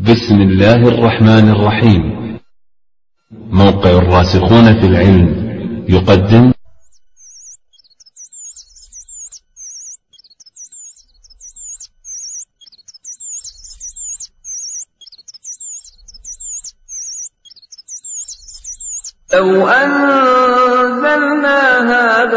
بسم الله الرحمن الرحيم موقع الراسخون في العلم يقدم أنزلنا هذا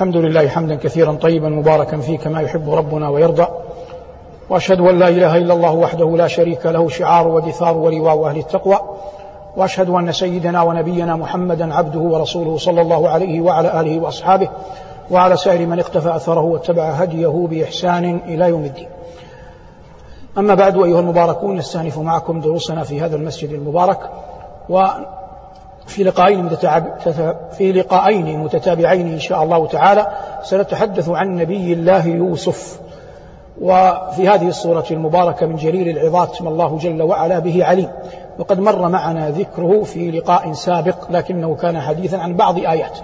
الحمد لله حمدا كثيرا طيبا مباركا فيه كما يحب ربنا ويرضى وأشهد أن لا إله إلا الله وحده لا شريك له شعار ودثار ولواء أهل التقوى وأشهد أن سيدنا ونبينا محمدا عبده ورسوله صلى الله عليه وعلى آله وأصحابه وعلى سائر من اقتفى أثره واتبع هديه بإحسان إلى يوم الدين. أما بعد أيها المباركون نستأنف معكم دروسنا في هذا المسجد المبارك و في لقاءين في لقاءين متتابعين إن شاء الله تعالى سنتحدث عن نبي الله يوسف. وفي هذه الصورة المباركة من جليل العظات ما الله جل وعلا به عليم. وقد مر معنا ذكره في لقاء سابق لكنه كان حديثا عن بعض آيات.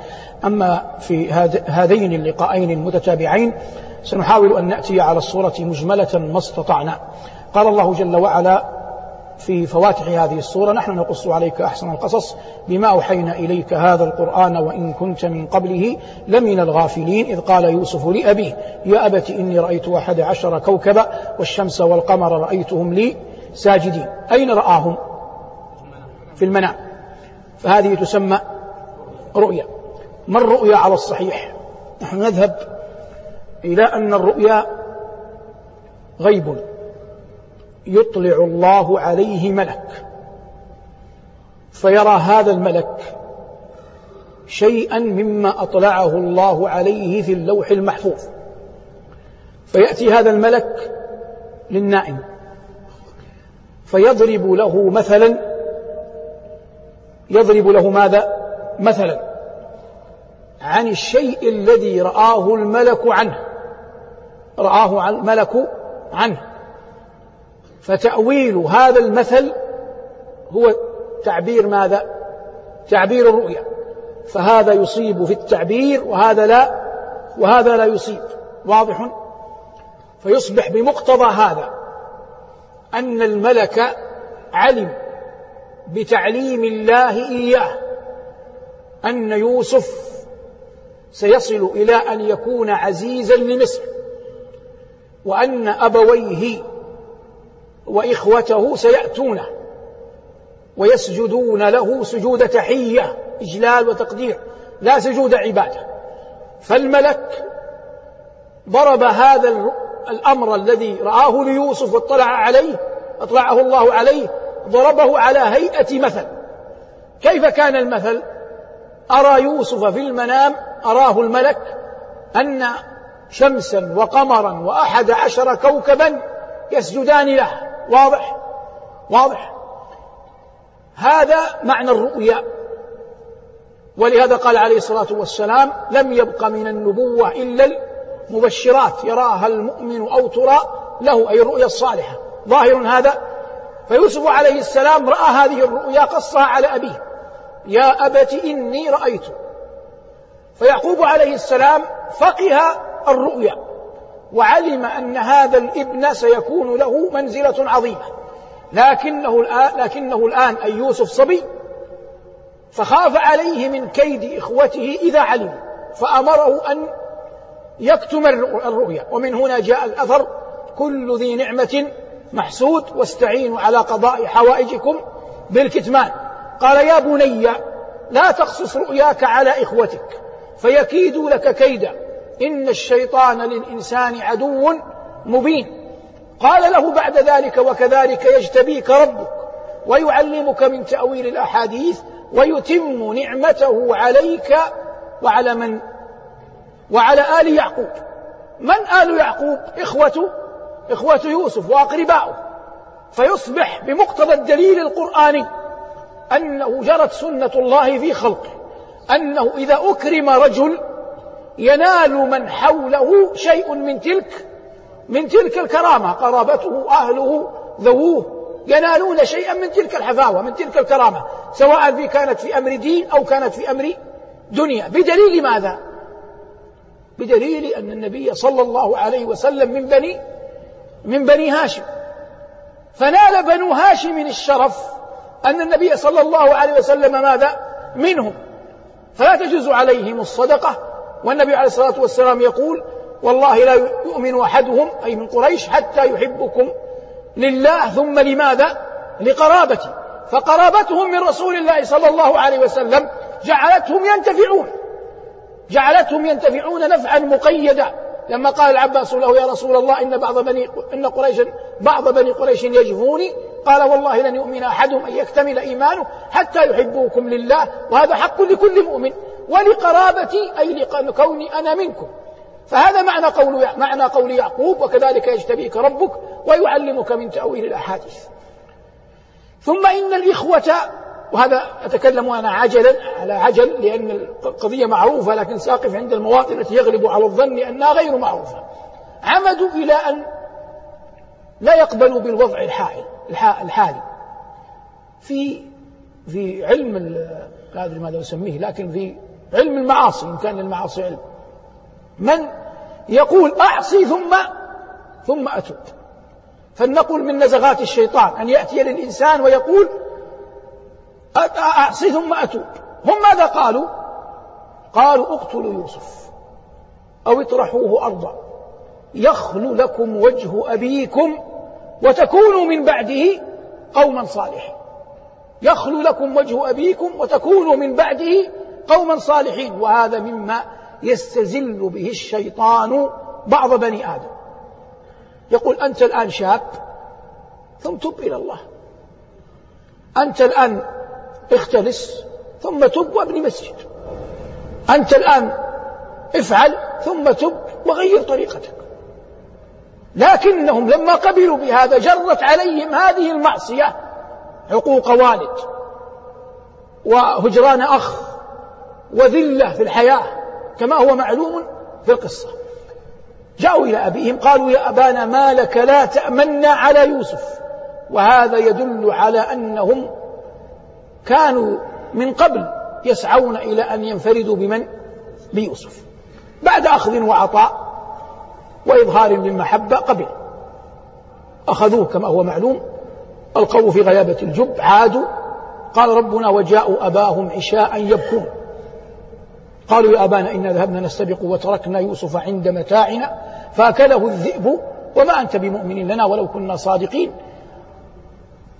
أما في هذين اللقاءين المتتابعين سنحاول أن نأتي على الصورة مجملة ما استطعنا. قال الله جل وعلا في فواتح هذه الصورة نحن نقص عليك أحسن القصص بما أوحينا إليك هذا القرآن وإن كنت من قبله لمن الغافلين. إذ قال يوسف لأبيه يا أبت إني رأيت أحد عشر كوكبا والشمس والقمر رأيتهم لي ساجدين. أين رآهم؟ في المنام. فهذه تسمى رؤيا. ما الرؤيا على الصحيح؟ نحن نذهب إلى أن الرؤيا غيب. يطلع الله عليه ملك. فيرى هذا الملك شيئا مما أطلعه الله عليه في اللوح المحفوظ. فيأتي هذا الملك للنائم. فيضرب له مثلا يضرب له ماذا؟ مثلا عن الشيء الذي رآه الملك عنه. رآه الملك عنه. فتأويل هذا المثل هو تعبير ماذا؟ تعبير الرؤيا فهذا يصيب في التعبير وهذا لا وهذا لا يصيب واضح؟ فيصبح بمقتضى هذا أن الملك علم بتعليم الله إياه أن يوسف سيصل إلى أن يكون عزيزا لمصر وأن أبويه وإخوته سيأتونه ويسجدون له سجود تحية إجلال وتقدير لا سجود عبادة. فالملك ضرب هذا الأمر الذي رآه ليوسف واطلع عليه أطلعه الله عليه ضربه على هيئة مثل. كيف كان المثل؟ أرى يوسف في المنام أراه الملك أن شمسا وقمرا وأحد عشر كوكبا يسجدان له. واضح؟ واضح. هذا معنى الرؤيا. ولهذا قال عليه الصلاة والسلام لم يبق من النبوة إلا المبشرات يراها المؤمن أو ترى له أي الرؤيا الصالحة. ظاهر هذا؟ فيوسف عليه السلام رأى هذه الرؤيا قصها على أبيه. يا أبت إني رأيت. فيعقوب عليه السلام فقه الرؤيا. وعلم أن هذا الابن سيكون له منزلة عظيمة. لكنه الآن لكنه الآن أي يوسف صبي فخاف عليه من كيد إخوته إذا علموا فأمره أن يكتم الرؤيا. ومن هنا جاء الأثر كل ذي نعمة محسود واستعينوا على قضاء حوائجكم بالكتمان. قال يا بني لا تقصص رؤياك على إخوتك فيكيدوا لك كيدا إن الشيطان للإنسان عدو مبين. قال له بعد ذلك وكذلك يجتبيك ربك ويعلمك من تأويل الأحاديث ويتم نعمته عليك وعلى من؟ وعلى آل يعقوب. من آل يعقوب؟ إخوة إخوة يوسف وأقرباؤه. فيصبح بمقتضى الدليل القرآني أنه جرت سنة الله في خلقه أنه إذا أكرم رجل ينال من حوله شيء من تلك من تلك الكرامة. قرابته أهله ذووه ينالون شيئا من تلك الحفاوة من تلك الكرامة. سواء في كانت في أمر دين أو كانت في أمر دنيا. بدليل ماذا؟ بدليل أن النبي صلى الله عليه وسلم من بني من بني هاشم. فنال بنو هاشم الشرف أن النبي صلى الله عليه وسلم ماذا؟ منهم. فلا تجوز عليهم الصدقة والنبي عليه الصلاة والسلام يقول والله لا يؤمن أحدهم أي من قريش حتى يحبكم لله ثم لماذا؟ لقرابتي. فقرابتهم من رسول الله صلى الله عليه وسلم جعلتهم ينتفعون. جعلتهم ينتفعون نفعا مقيدا. لما قال العباس له يا رسول الله إن بعض بني إن قريشا بعض بني قريش يجفوني. قال والله لن يؤمن أحدهم أن يكتمل إيمانه حتى يحبوكم لله وهذا حق لكل مؤمن. ولقرابتي أي لكوني أنا منكم. فهذا معنى قول معنى قول يعقوب وكذلك يجتبيك ربك ويعلمك من تأويل الأحاديث. ثم إن الإخوة وهذا أتكلم أنا عجلا على عجل لأن القضية معروفة لكن ساقف عند المواطن التي يغلب على الظن أنها غير معروفة. عمدوا إلى أن لا يقبلوا بالوضع الحالي الحالي. في في علم لا أدري ماذا أسميه لكن في علم المعاصي إن كان المعاصي علم. من يقول أعصي ثم ثم أتوب. فلنقل من نزغات الشيطان أن يأتي للإنسان ويقول أعصي ثم أتوب. هم ماذا قالوا؟ قالوا اقتلوا يوسف أو اطرحوه أرضا. يخلو لكم وجه أبيكم وتكونوا من بعده قوما صالحين. يخلو لكم وجه أبيكم وتكونوا من بعده قوما صالحين وهذا مما يستزل به الشيطان بعض بني آدم. يقول أنت الآن شاب ثم تب إلى الله. أنت الآن اختلس ثم تب وابني مسجد. أنت الآن افعل ثم تب وغير طريقتك. لكنهم لما قبلوا بهذا جرت عليهم هذه المعصية عقوق والد وهجران أخ وذلة في الحياة كما هو معلوم في القصة. جاءوا إلى أبيهم قالوا يا أبانا ما لك لا تأمنا على يوسف؟ وهذا يدل على أنهم كانوا من قبل يسعون إلى أن ينفردوا بمن؟ بيوسف. بعد أخذ وعطاء وإظهار للمحبة قبل. أخذوه كما هو معلوم ألقوه في غيابة الجب عادوا. قال ربنا وجاءوا أباهم عشاء يبكون. قالوا يا أبانا إنا ذهبنا نستبق وتركنا يوسف عند متاعنا فأكله الذئب وما أنت بمؤمن لنا ولو كنا صادقين.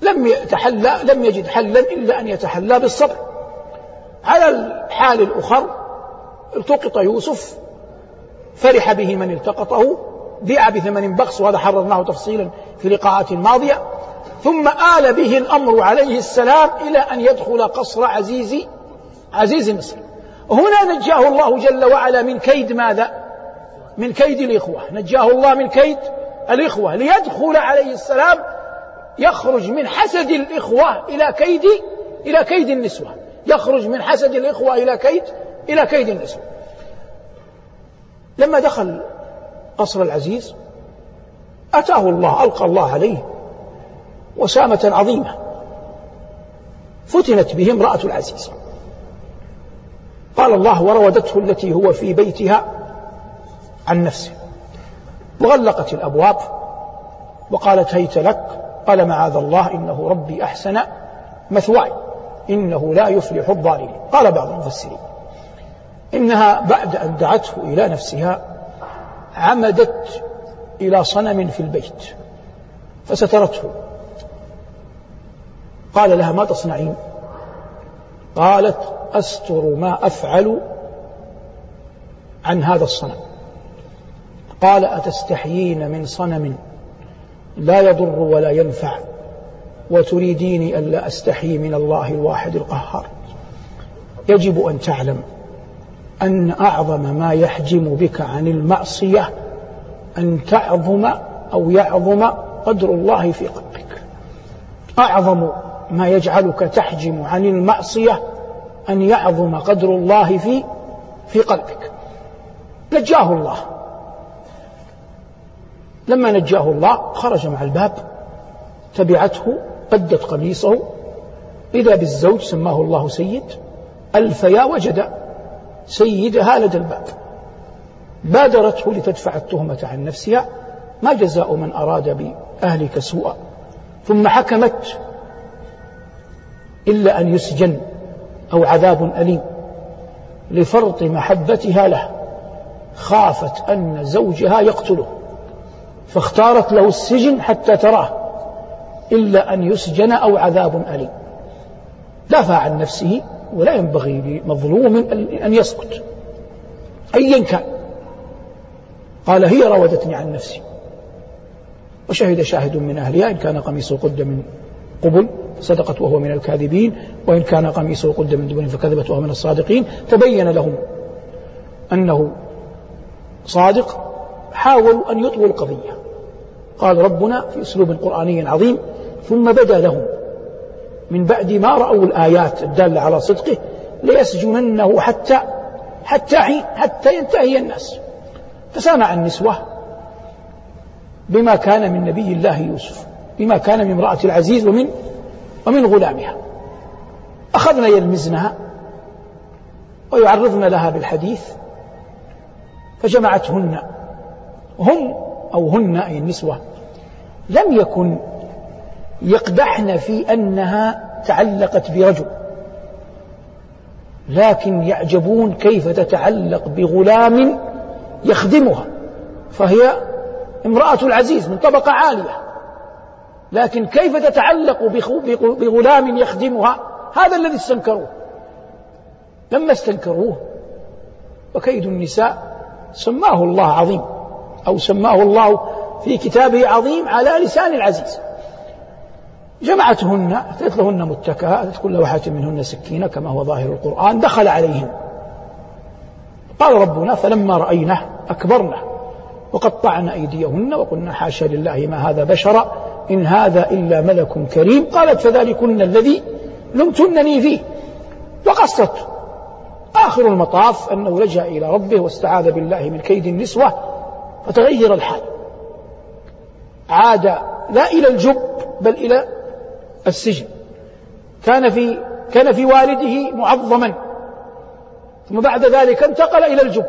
لم يتحلى لم يجد حلا إلا أن يتحلى بالصبر. على الحال الأخر التقط يوسف فرح به من التقطه بيع بثمن بخس وهذا حررناه تفصيلا في لقاءات ماضية. ثم آل به الأمر عليه السلام إلى أن يدخل قصر عزيز عزيز مصر. هنا نجاه الله جل وعلا من كيد ماذا؟ من كيد الإخوة. نجاه الله من كيد الإخوة. ليدخل عليه السلام يخرج من حسد الإخوة إلى كيد إلى كيد النسوة. يخرج من حسد الإخوة إلى كيد إلى كيد النسوة. لما دخل قصر العزيز أتاه الله ألقى الله عليه وسامة عظيمة. فتنت به امرأة العزيز. قال الله وراودته التي هو في بيتها عن نفسه. وغلقت الأبواب وقالت هيت لك؟ قال معاذ الله إنه ربي أحسن مثواي إنه لا يفلح الظالمين. قال بعض المفسرين إنها بعد أن دعته إلى نفسها عمدت إلى صنم في البيت فسترته. قال لها ما تصنعين؟ قالت أستر ما أفعل عن هذا الصنم. قال أتستحيين من صنم لا يضر ولا ينفع وتريديني ألا أستحي من الله الواحد القهار. يجب أن تعلم أن أعظم ما يحجم بك عن المعصية أن تعظم أو يعظم قدر الله في قلبك. أعظم ما يجعلك تحجم عن المعصية أن يعظم قدر الله في في قلبك. نجاه الله. لما نجاه الله خرج مع الباب تبعته قدت قميصه إذا بالزوج سماه الله سيد ألفيا وجد سيدها لدى الباب. بادرته لتدفع التهمة عن نفسها ما جزاء من أراد بأهلك سوءا. ثم حكمت إلا أن يسجن أو عذاب أليم لفرط محبتها له خافت أن زوجها يقتله فاختارت له السجن حتى تراه إلا أن يسجن أو عذاب أليم. دافع عن نفسه ولا ينبغي لمظلوم أن يسكت أيا كان. قال هي راودتني عن نفسي. وشهد شاهد من أهلها إن كان قميصه قد من قبل. صدقت وهو من الكاذبين وإن كان قميصه قد من دبر فكذبت وهو من الصادقين. تبين لهم أنه صادق حاولوا أن يطووا القضية. قال ربنا في أسلوب قرآني عظيم ثم بدا لهم من بعد ما رأوا الآيات الدالة على صدقه ليسجننه حتى حتى حين حتى ينتهي الناس. فسامع النسوة بما كان من نبي الله يوسف بما كان من امرأة العزيز ومن ومن غلامها. أخذن يلمزنها ويعرضن لها بالحديث فجمعتهن. هم أو هن أي النسوة لم يكن يقدحن في أنها تعلقت برجل لكن يعجبون كيف تتعلق بغلام يخدمها فهي امرأة العزيز من طبقة عالية. لكن كيف تتعلق بغلام يخدمها؟ هذا الذي استنكروه. لما استنكروه وكيد النساء سماه الله عظيم أو سماه الله في كتابه عظيم على لسان العزيز. جمعتهن أتت لهن متكأ أتت كل واحدة منهن سكينة كما هو ظاهر القرآن دخل عليهن. قال ربنا فلما رأينه أكبرنا وقطعن أيديهن وقلنا حاشا لله ما هذا بشرا إن هذا إلا ملك كريم. قالت فذلكن الذي لمتنني فيه. وقصت. آخر المطاف أنه لجأ إلى ربه واستعاذ بالله من كيد النسوة فتغير الحال. عاد لا إلى الجب بل إلى السجن. كان في كان في والده معظما. ثم بعد ذلك انتقل إلى الجب.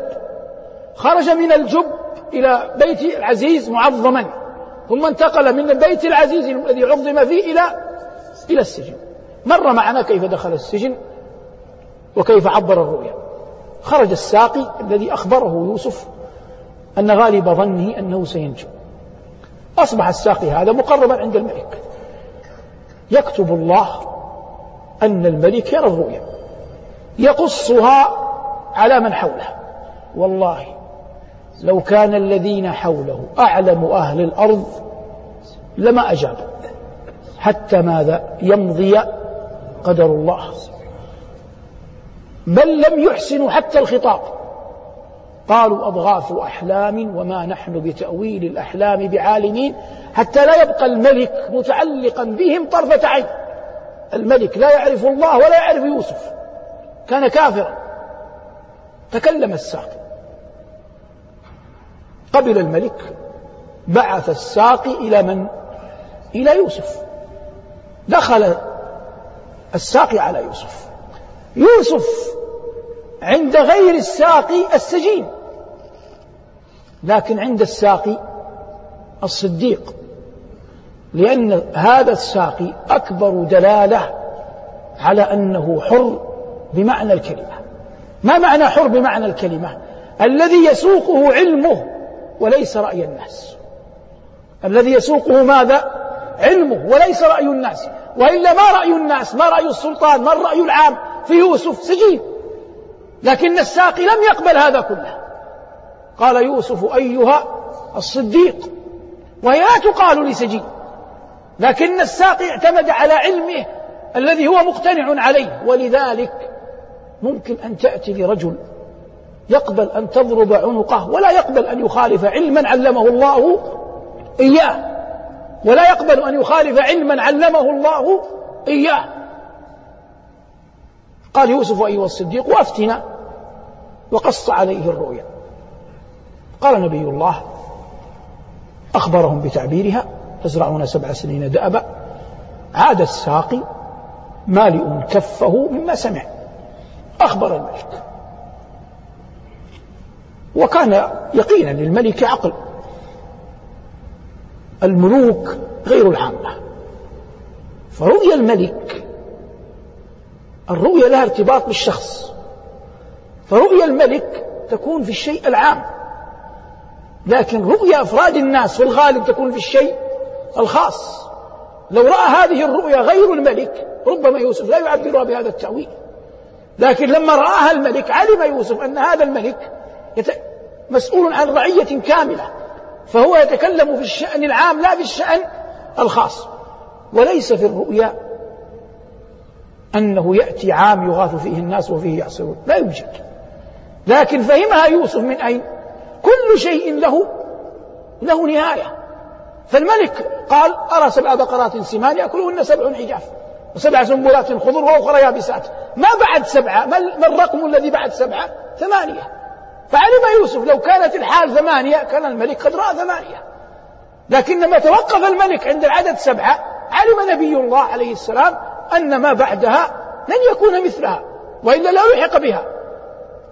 خرج من الجب إلى بيت العزيز معظما. ثم انتقل من البيت العزيز الذي عظم فيه إلى إلى السجن. مر معنا كيف دخل السجن وكيف عبر الرؤيا. خرج الساقي الذي أخبره يوسف أن غالب ظنه أنه سينجو. أصبح الساقي هذا مقربا عند الملك. يكتب الله أن الملك يرى الرؤيا. يقصها على من حوله. والله لو كان الذين حوله أعلم أهل الأرض لما أجابوا. حتى ماذا؟ يمضي قدر الله. بل لم يحسنوا حتى الخطاب. قالوا أضغاث أحلام وما نحن بتأويل الأحلام بعالمين حتى لا يبقى الملك متعلقا بهم طرفة عين. الملك لا يعرف الله ولا يعرف يوسف. كان كافرا. تكلم الساقي قبل الملك بعث الساقي إلى من؟ إلى يوسف. دخل الساقي على يوسف. يوسف عند غير الساقي السجين. لكن عند الساقي الصديق. لأن هذا الساقي أكبر دلالة على أنه حر بمعنى الكلمة. ما معنى حر بمعنى الكلمة؟ الذي يسوقه علمه وليس رأي الناس. الذي يسوقه ماذا؟ علمه وليس رأي الناس. وإلا ما رأي الناس؟ ما رأي السلطان؟ ما الرأي العام؟ في يوسف سجين. لكن الساقي لم يقبل هذا كله. قال يوسف أيها الصديق وهي لا تقال لسجين. لكن الساقي اعتمد على علمه الذي هو مقتنع عليه. ولذلك ممكن أن تأتي لرجل يقبل أن تضرب عنقه ولا يقبل أن يخالف علما علمه الله إياه. ولا يقبل أن يخالف علما علمه الله إياه. قال يوسف أيها الصديق وافتنا. وقص عليه الرؤيا. قال نبي الله أخبرهم بتعبيرها تزرعون سبع سنين دأبا. عاد الساقي مالئ كفه مما سمع. أخبر الملك. وكان يقينا للملك عقل. الملوك غير العامة. فرؤيا الملك الرؤيا لها ارتباط بالشخص. فرؤيا الملك تكون في الشيء العام. لكن رؤيا أفراد الناس في الغالب تكون في الشيء الخاص. لو رأى هذه الرؤيا غير الملك ربما يوسف لا يعبرها بهذا التأويل. لكن لما رآها الملك علم يوسف أن هذا الملك مسؤول عن رعية كاملة. فهو يتكلم في الشأن العام لا في الشأن الخاص. وليس في الرؤيا أنه يأتي عام يغاث فيه الناس وفيه يعصرون. لا يوجد. لكن فهمها يوسف من أين؟ كل شيء له له نهاية. فالملك قال أرى سبع بقرات سمان يأكلهن سبع عجاف وسبع سنبلات خضر وأخرى يابسات. ما بعد سبعة. ما الرقم الذي بعد سبعة؟ ثمانية. فعلم يوسف لو كانت الحال ثمانية كان الملك قد رأى ثمانية. لكن لما توقف الملك عند العدد سبعة علم نبي الله عليه السلام أن ما بعدها لن يكون مثلها وإلا لا يلحق بها.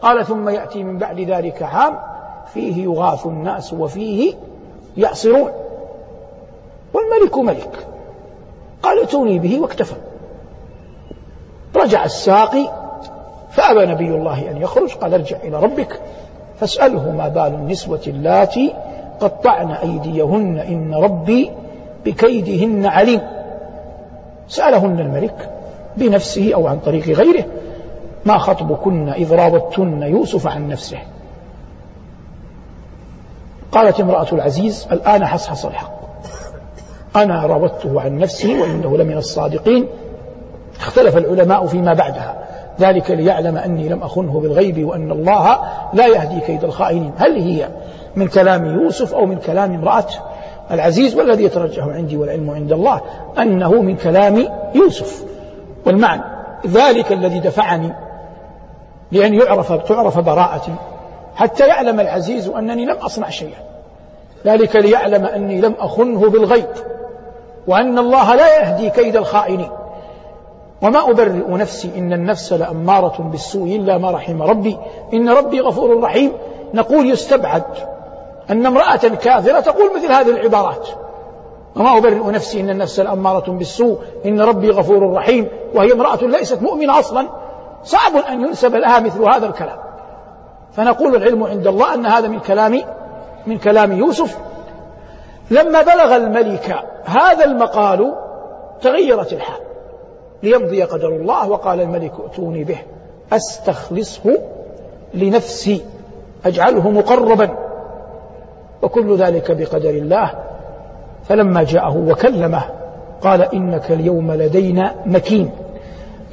قال ثم يأتي من بعد ذلك عام فيه يغاث الناس وفيه يعصرون. والملك ملك. قال ائتوني به واكتفى. رجع الساقي فأبى نبي الله أن يخرج قال ارجع إلى ربك. فاسأله ما بال النسوة اللاتي قطعن أيديهن إن ربي بكيدهن عليم. سألهن الملك بنفسه أو عن طريق غيره ما خطبكن إذ راوتن يوسف عن نفسه. قالت امرأة العزيز الآن حصحص الحق. أنا راودته عن نفسه وإنه لمن الصادقين. اختلف العلماء فيما بعدها. ذلك ليعلم أني لم أخنه بالغيب وأن الله لا يهدي كيد الخائنين. هل هي من كلام يوسف أو من كلام امرأة العزيز والذي يترجح عندي والعلم عند الله أنه من كلام يوسف؟ والمعنى ذلك الذي دفعني لأن يعرف تعرف براءتي حتى يعلم العزيز أنني لم أصنع شيئا. ذلك ليعلم أني لم أخنه بالغيب وأن الله لا يهدي كيد الخائنين. وما أبرئ نفسي إن النفس لأمارة بالسوء إلا ما رحم ربي. إن ربي غفور رحيم. نقول يستبعد أن امرأة كافرة تقول مثل هذه العبارات. وما أبرئ نفسي إن النفس لأمارة بالسوء. إن ربي غفور رحيم. وهي امرأة ليست مؤمنة أصلا. صعب أن ينسب لها مثل هذا الكلام. فنقول العلم عند الله أن هذا من كلام من كلام يوسف. لما بلغ الملك هذا المقال تغيرت الحال. ليمضي قدر الله وقال الملك ائتوني به أستخلصه لنفسي أجعله مقربا. وكل ذلك بقدر الله. فلما جاءه وكلمه قال إنك اليوم لدينا مكين.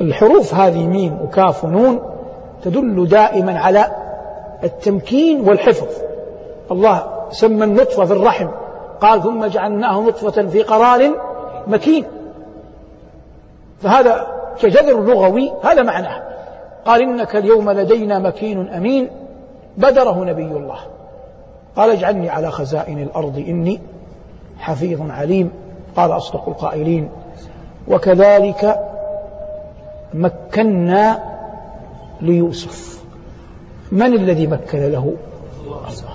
الحروف هذه ميم وكاف ونون تدل دائما على التمكين والحفظ. الله سمى النطفة في الرحم قال ثم جعلناه نطفة في قرار مكين. فهذا كجذر لغوي هذا معناه قال إنك اليوم لدينا مكين أمين بدره نبي الله. قال اجعلني على خزائن الأرض إني حفيظ عليم. قال أصدق القائلين. وكذلك مكنا ليوسف. من الذي مكن له؟ الله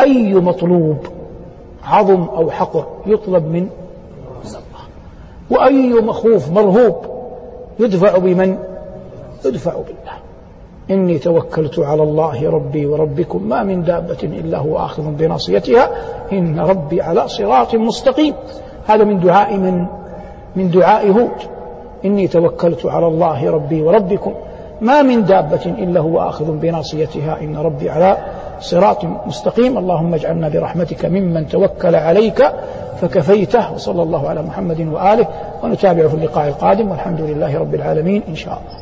أي مطلوب عظم أو حقر يطلب من وأي مخوف مرهوب يدفع بمن؟ يدفع بالله. إني توكلت على الله ربي وربكم ما من دابة إلا هو آخذ بناصيتها. إن ربي على صراط مستقيم. هذا من دعاء من؟ من دعاء هود. إني توكلت على الله ربي وربكم ما من دابة إلا هو آخذ بناصيتها. إن ربي على صراط مستقيم. اللهم اجعلنا برحمتك ممن توكل عليك فكفيته وصلى الله على محمد وآله ونتابع في اللقاء القادم والحمد لله رب العالمين إن شاء الله.